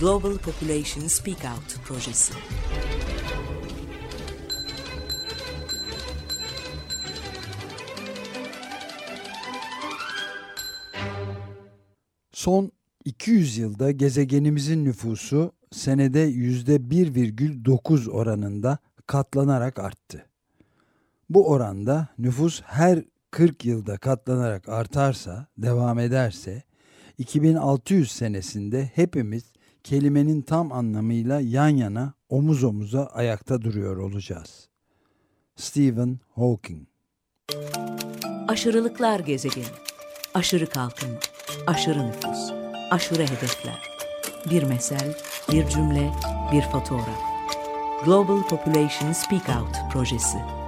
Global Population Speak Out projesi. Son 200 yılda gezegenimizin nüfusu senede %1,9 oranında katlanarak arttı. Bu oranda nüfus her 40 yılda katlanarak artarsa, devam ederse 2600 senesinde hepimiz kelimenin tam anlamıyla yan yana, omuz omuza ayakta duruyor olacağız. Stephen Hawking Aşırılıklar gezegeni. Aşırı kalkınma, aşırı nüfus, aşırı hedefler. Bir mesel, bir cümle, bir fotoğraf. Global Population Speak Out projesi.